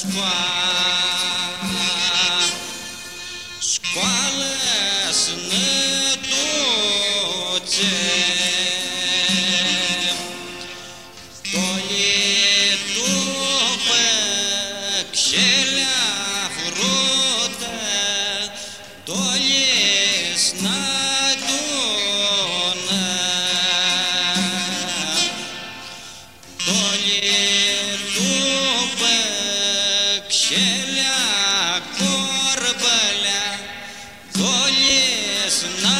Squall tonight.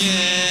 Yeah.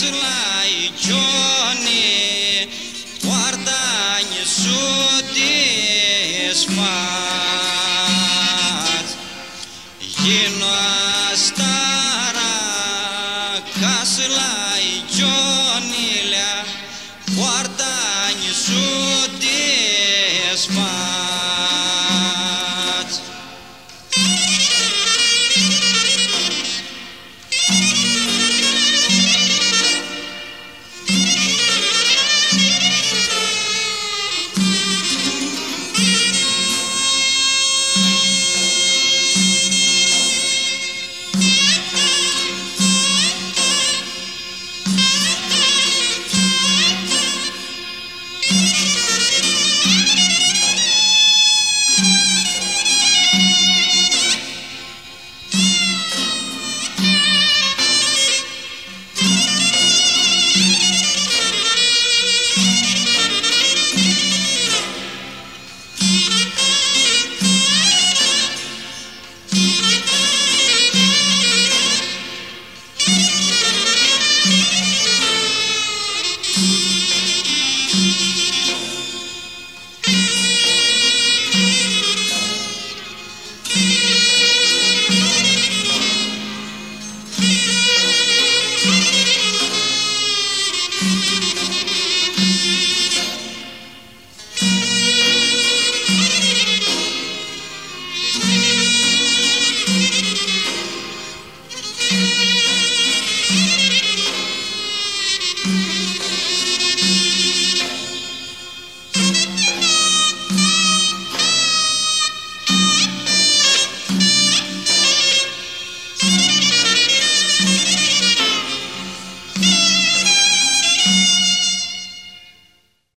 Jackson